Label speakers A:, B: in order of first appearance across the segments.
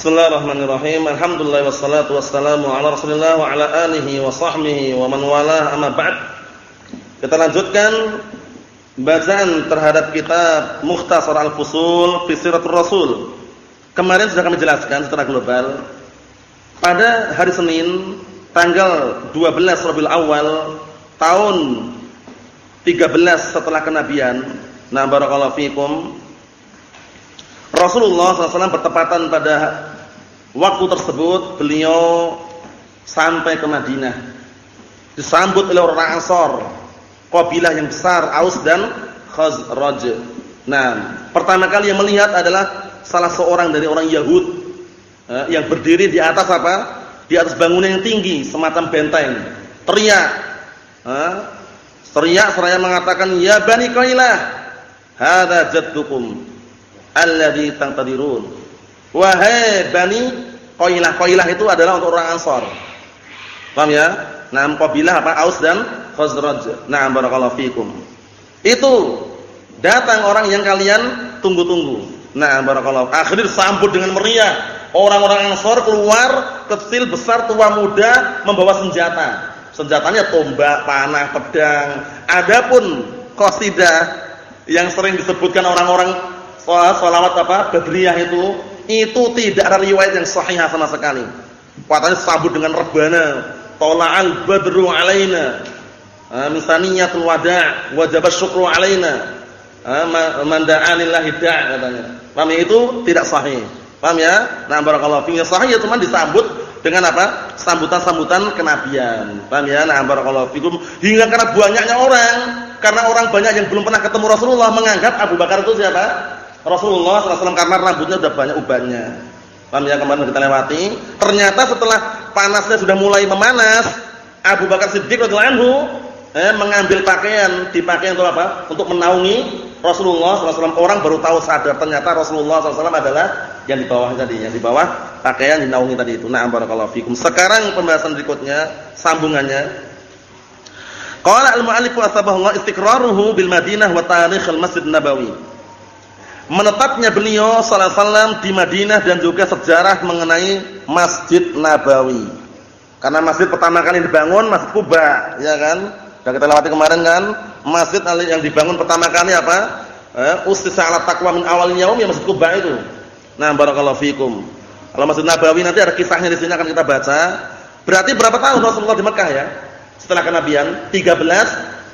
A: Bismillahirrahmanirrahim. Alhamdulillah wassalatu wassalamu ala Rasulillah wa ala alihi wa sahbihi wa man walah amma ba'd. Kita lanjutkan bacaan terhadap kitab Mukhtasar Al-Fusul fi Siratul Rasul. Kemarin sudah kami jelaskan secara global. Pada hari Senin tanggal 12 Rabiul Awal tahun 13 setelah kenabian. Nah, barakallahu fikum. Rasulullah SAW bertepatan pada waktu tersebut beliau sampai ke Madinah. Disambut oleh orang Ansor, kabilah yang besar Aus dan Khazraj. Nah, pertama kali yang melihat adalah salah seorang dari orang Yahud eh, yang berdiri di atas apa? Di atas bangunan yang tinggi, semacam benteng. Teriak. Eh, teriak seraya mengatakan, "Ya Bani Qailah, hadza jaddukum." alladzi tangtadirun. Wahai Bani Qailah. Qailah itu adalah untuk orang Ansar. Paham ya? Nah, kabilah apa? Aus dan Khazraj. Nah, barakallahu fikum. Itu datang orang yang kalian tunggu-tunggu. Nah, barakallahu. Akhir sambut dengan meriah. Orang-orang Ansar keluar, kecil, besar, tua, muda membawa senjata. Senjatanya tombak, panah, pedang. Adapun qasidah yang sering disebutkan orang-orang salawat apa? Badriyah itu itu tidak ada riwayat yang sahih sama sekali. Katanya sambut dengan rebana, tala'al badru alaina. Misaniyatul wada' wajib syukru alaina. Lillahi da' katanya. Paham itu tidak sahih. Paham ya? Nah, barakallahu fiikum. Sahih ya cuma disambut dengan apa? Sambutan-sambutan kenabian. Paham ya? Nah, barakallahu fikum. Hingga karena banyaknya orang, karena orang banyak yang belum pernah ketemu Rasulullah menganggap Abu Bakar itu siapa? Rasulullah SAW karena rambutnya sudah banyak ubannya. Paham ya kemarin kita lewati. Ternyata setelah panasnya sudah mulai memanas, Abu Bakar Siddiq radhiyallahu anhu eh, mengambil pakaian, dipakai untuk apa? Untuk menaungi Rasulullah SAW. Orang baru tahu sadar ternyata Rasulullah SAW adalah yang di bawah tadi, yang di bawah pakaian dinaungi tadi itu. Na'am barakallahu fikum. Sekarang pembahasan berikutnya, sambungannya. Qala al-mu'allif wa Allah istiqraruhu bil Madinah wa tarikh al-Masjid Nabawi menetapnya beliau alaihi wasallam di Madinah dan juga sejarah mengenai Masjid Nabawi. Karena masjid pertama kali dibangun Masjid Kuba, ya kan? Sudah kita lewati kemarin kan? Masjid yang dibangun pertama kali apa? Eh, Ustisa ala taqwa min awal ya Masjid Kuba itu. Nah, barakallahu fikum. Kalau Masjid Nabawi nanti ada kisahnya di sini akan kita baca. Berarti berapa tahun Rasulullah di Mekah ya? Setelah kenabian 13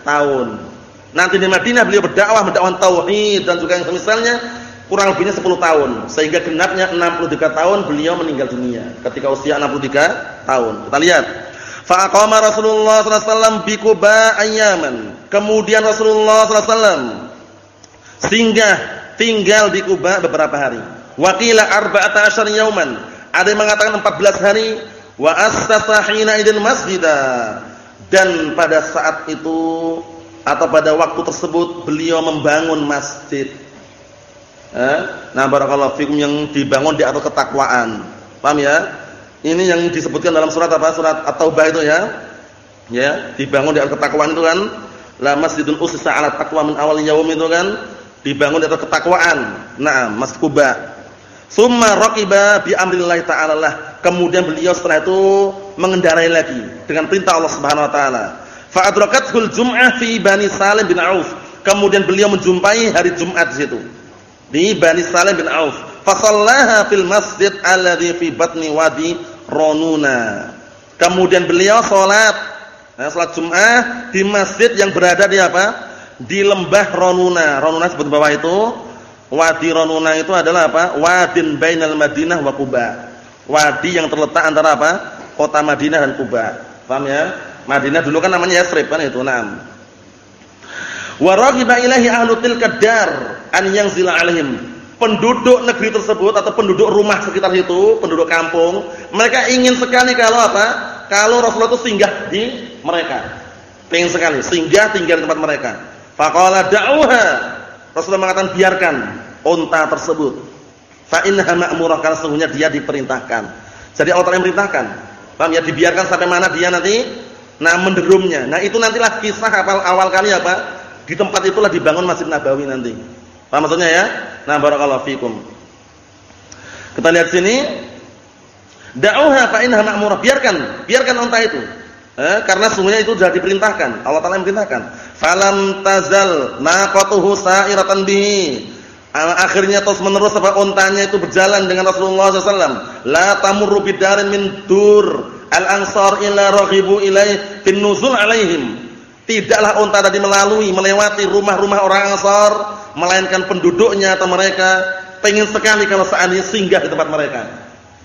A: tahun. Nanti di Madinah beliau berdakwah, mendakwah tauhid dan juga yang semisalnya kurang lebihnya 10 tahun. Sehingga genapnya 63 tahun beliau meninggal dunia ketika usia 63 tahun. Kita lihat. Fa aqama Rasulullah sallallahu alaihi wasallam bi Quba ayyaman. Kemudian Rasulullah sallallahu alaihi wasallam singgah tinggal di Kuba beberapa hari. Waqila arba'ata asyar yauman. Ada yang mengatakan 14 hari wa assasa hina masjidah. Dan pada saat itu atau pada waktu tersebut beliau membangun masjid. Eh? Nah, barakallahu fikum yang dibangun di atas ketakwaan. Paham ya? Ini yang disebutkan dalam surat apa? Surat At-Taubah itu ya. Ya, dibangun di atas ketakwaan itu kan. La masjidun usisa 'ala taqwa min awal yaum itu kan dibangun di atas ketakwaan. Nah, Masjid Kuba. Summa raqiba bi amrillah ta'ala lah. Kemudian beliau setelah itu mengendarai lagi dengan perintah Allah Subhanahu wa taala. Fa Jum'ah fi Bani Salim bin Auf. Kemudian beliau menjumpai hari Jumat di situ. Di Bani Salim bin Auf. Fa shallaha fil masjid alladhi fi batni wadi Ronuna. Kemudian beliau salat nah, salat Jumat di masjid yang berada di apa? Di lembah Ronuna. Ronuna sebut bawah itu Wadi Ronuna itu adalah apa? Wadin bainal Madinah wa Kuba. Wadi yang terletak antara apa? Kota Madinah dan Kuba. Paham ya? Madinah dulu kan namanya Yasrib kan itu, na'am. Wa raghiba ahlu tilka dar an yanzila alaihim. Penduduk negeri tersebut atau penduduk rumah sekitar itu, penduduk kampung, mereka ingin sekali kalau apa? Kalau Rasulullah itu singgah di mereka. Pengen sekali singgah tinggal di tempat mereka. Faqala da'uha. Rasulullah mengatakan biarkan unta tersebut. Fa innaha ma'murah karena sesungguhnya dia diperintahkan. Jadi Allah Taala memerintahkan. Paham ya dibiarkan sampai mana dia nanti Nah menderumnya. Nah itu nantilah kisah awal awal kali apa? Di tempat itulah dibangun Masjid Nabawi nanti. Paham maksudnya ya? Nah barakallahu fikum. Kita lihat sini Da'uha fa innaha ma'murah. Biarkan, biarkan unta itu. Eh, karena sungguhnya itu sudah diperintahkan. Allah Taala memerintahkan. Falam tazal naqatuhu sa'iratan bihi. Akhirnya terus menerus apa untanya itu berjalan dengan Rasulullah SAW. La tamurru bidarin min dur al-ansar illa raghibu ilaih bin nuzul alaihim. Tidaklah unta tadi melalui melewati rumah-rumah orang Ansar melainkan penduduknya atau mereka pengen sekali kalau seandainya singgah di tempat mereka.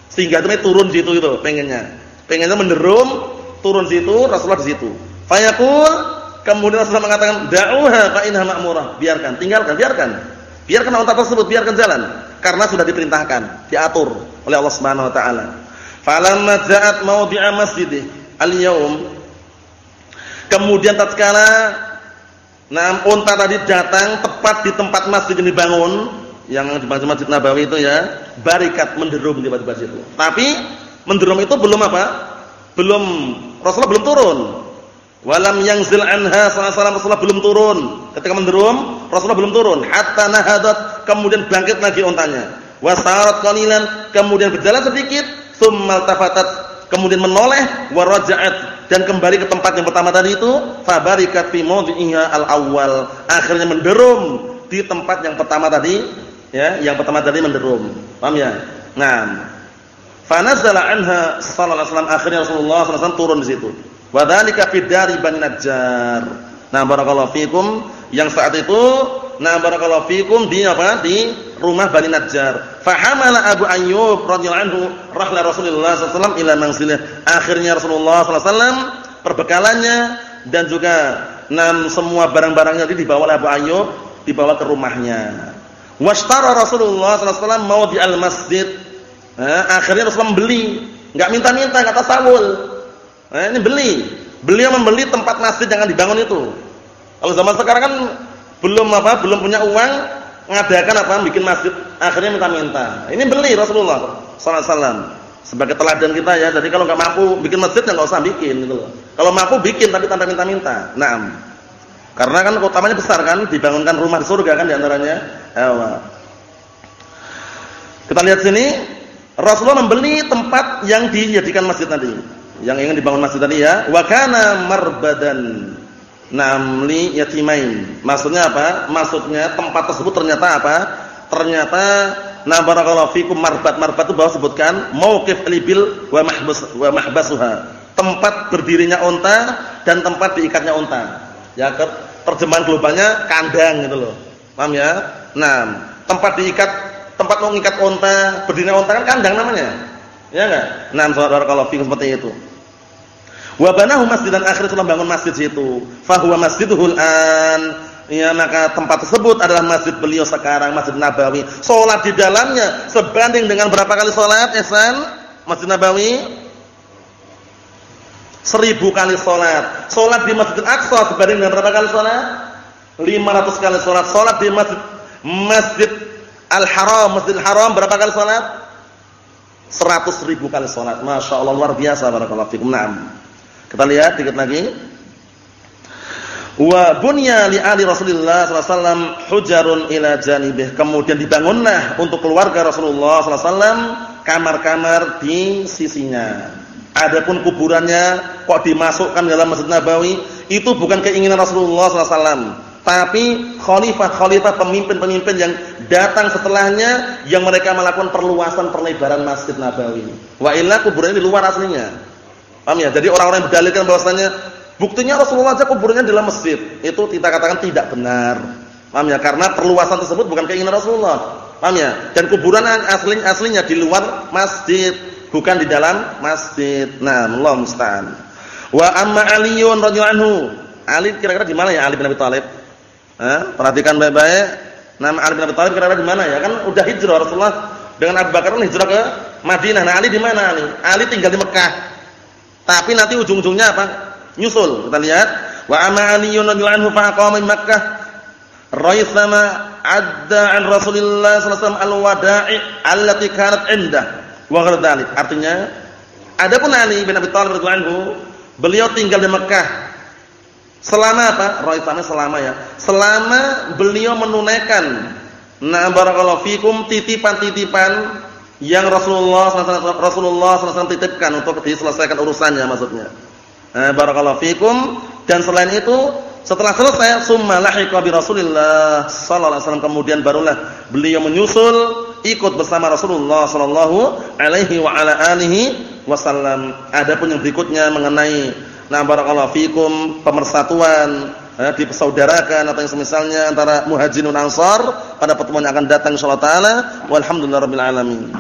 A: Singgah itu turun situ itu pengennya. Pengennya menderum turun situ, Rasulullah di situ. Fayaqul, kemudian Rasulullah mengatakan, "Da'uha fa innaha ma'murah." Biarkan, tinggalkan, biarkan. Biarkan unta tersebut, biarkan jalan karena sudah diperintahkan, diatur oleh Allah Subhanahu wa taala. Falamma ja'at mawdi'a masjidih al-yaum kemudian tatkala nah unta tadi datang tepat di tempat masjid yang dibangun yang di Masjid Nabawi itu ya, barikat menderum di tempat itu. Tapi menderum itu belum apa? Belum Rasulullah belum turun. Walam yangzil anha sallallahu Rasulullah belum turun. Ketika menderum, Rasulullah belum turun. Hatta nahadat, kemudian bangkit lagi ontanya. Wasarat qalilan, kemudian berjalan sedikit, tsumma kemudian menoleh wa raja'at dan kembali ke tempat yang pertama tadi itu, fabarikat fi mawdi'iha al-awwal. Akhirnya menderum di tempat yang pertama tadi, ya, yang pertama tadi menderum. Paham ya? Nah, Fanazala anha sallallahu alaihi wasallam akhirnya Rasulullah sallallahu alaihi wasallam turun di situ. Wa dzalika fi dari Bani Najjar. Nah, barakallahu fikum yang saat itu nah barakallahu fikum di apa? Di rumah Bani Najjar. Fahamala Abu Ayyub radhiyallahu anhu rahla Rasulullah sallallahu ila manzilih. Akhirnya Rasulullah sallallahu perbekalannya dan juga enam semua barang-barangnya dibawa oleh Abu Ayyub dibawa ke rumahnya. Washtara Rasulullah wasallam mau di al-masjid Eh, akhirnya Rasulullah membeli, nggak minta-minta kata Sawul. Eh, ini beli. Beliau membeli tempat masjid yang akan dibangun itu. Kalau zaman sekarang kan belum apa, belum punya uang, ngadakan apa, bikin masjid, akhirnya minta-minta. Ini beli Rasulullah sallallahu alaihi wasallam sebagai teladan kita ya. Jadi kalau nggak mampu bikin masjid ya nggak usah bikin gitu loh. Kalau mampu bikin tapi tanpa minta-minta. Naam. Karena kan utamanya besar kan, dibangunkan rumah di surga kan di antaranya. Kita lihat sini, Rasulullah membeli tempat yang dijadikan masjid tadi. Yang ingin dibangun masjid tadi ya. Wa kana marbadan namli yatimain. Maksudnya apa? Maksudnya tempat tersebut ternyata apa? Ternyata na barakallahu fikum marbat. Marbat itu bawah sebutkan mauqif libil wa mahbus wa mahbasuha. Tempat berdirinya unta dan tempat diikatnya unta. Ya, terjemahan globalnya kandang gitu loh. Paham ya? Nah, tempat diikat tempat mau ngikat unta, berdiri unta kan kandang namanya. Ya enggak? Nah, saudara kalau fikum seperti itu. Wa banahu masjidan akhir sudah bangun masjid situ. Fa huwa masjiduhul an. Ya, maka tempat tersebut adalah masjid beliau sekarang, Masjid Nabawi. Salat di dalamnya sebanding dengan berapa kali salat, Ihsan? Masjid Nabawi seribu kali salat. Salat di Masjid Aqsa sebanding dengan berapa kali salat? 500 kali salat. Salat di Masjid Masjid Al-Haram, Masjidil Haram berapa kali salat? 100 ribu kali salat. Masya Allah luar biasa barakallahu fikum. Naam. Kita lihat dikit lagi. Wa bunya li ali Rasulullah sallallahu alaihi wasallam hujarun ila janibih. Kemudian dibangunlah untuk keluarga Rasulullah sallallahu alaihi wasallam kamar-kamar di sisinya. Adapun kuburannya kok dimasukkan dalam Masjid Nabawi, itu bukan keinginan Rasulullah sallallahu alaihi wasallam tapi khalifah-khalifah pemimpin-pemimpin yang datang setelahnya yang mereka melakukan perluasan perlebaran Masjid Nabawi. Wa illa kuburannya di luar aslinya. Paham ya? Jadi orang-orang yang berdalilkan bahwasanya buktinya Rasulullah aja kuburannya di dalam masjid. Itu kita katakan tidak benar. Paham ya? Karena perluasan tersebut bukan keinginan Rasulullah. Paham ya? Dan kuburan aslinya aslinya di luar masjid, bukan di dalam masjid. Nah, Allah musta'an. Wa amma Aliun radhiyallahu anhu. Ali kira-kira di mana ya Ali bin Abi Thalib? Eh, perhatikan baik-baik. Nama Ali bin Abi Thalib kira-kira di mana ya? Kan udah hijrah Rasulullah dengan Abu Bakar kan hijrah ke Madinah. Nah, Ali di mana Ali? Ali tinggal di Mekah. Tapi nanti ujung-ujungnya apa? Nyusul. Kita lihat. Wa amma Aliyun radhiyallahu anhu fa aqama di Makkah raisama adda an Rasulillah sallallahu alaihi wasallam al-wada'i allati kanat indah. Wa ghairu Artinya adapun Ali bin Abi Thalib radhiyallahu anhu, beliau tinggal di Mekah Selama apa? Raitana selama ya. Selama beliau menunaikan na barakallahu fikum titipan-titipan yang Rasulullah Rasulullah SAW titipkan untuk diselesaikan urusannya maksudnya. Eh, barakallahu fikum dan selain itu setelah selesai summa lahiqa bi Rasulillah sallallahu alaihi wasallam kemudian barulah beliau menyusul ikut bersama Rasulullah sallallahu alaihi wa ala alihi wasallam. Adapun yang berikutnya mengenai nah barakallahu fikum pemersatuan eh, dipersaudarakan atau yang semisalnya antara muhajirin ansar pada pertemuan yang akan datang insyaallah taala. Walhamdulillahirabbil alamin